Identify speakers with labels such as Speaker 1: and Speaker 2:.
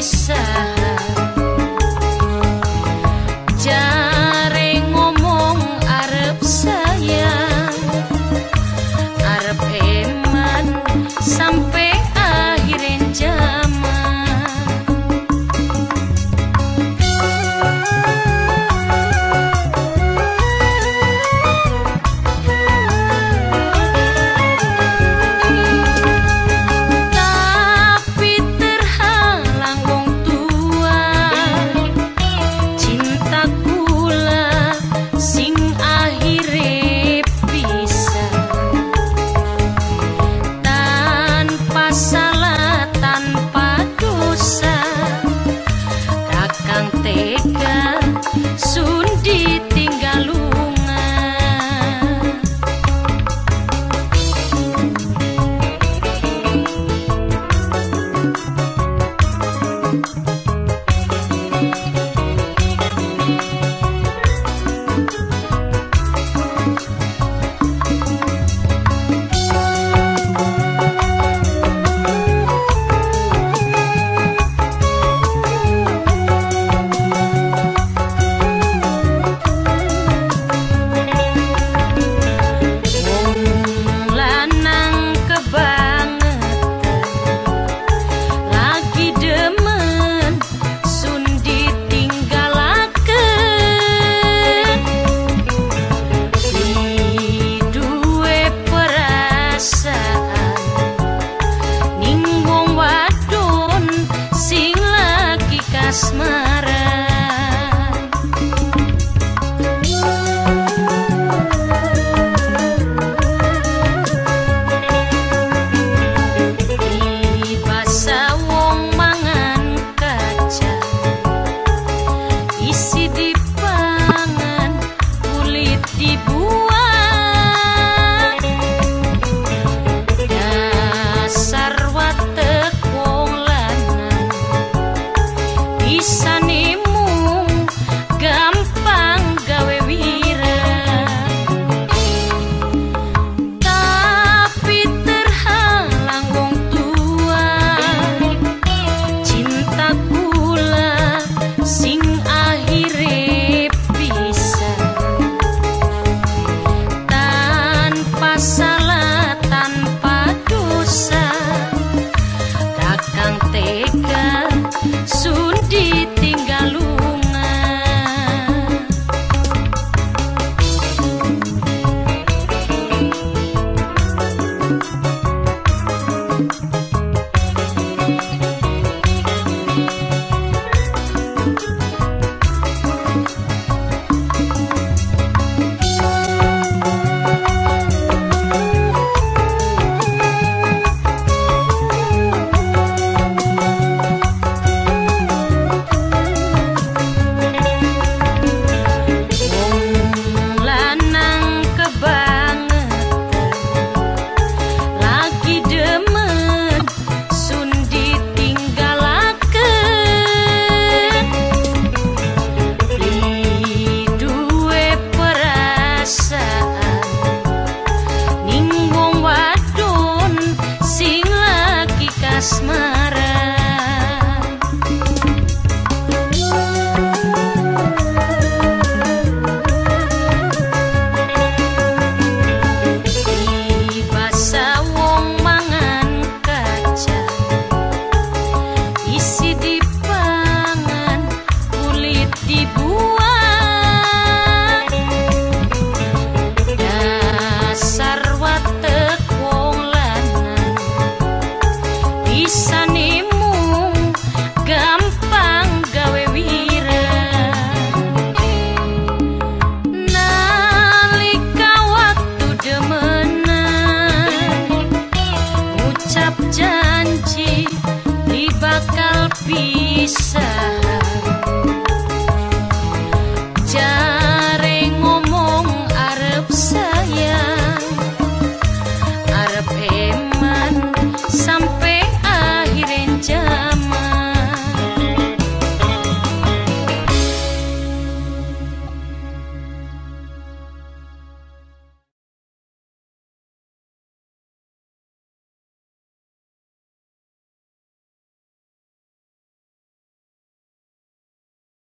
Speaker 1: Lisa. Dibuang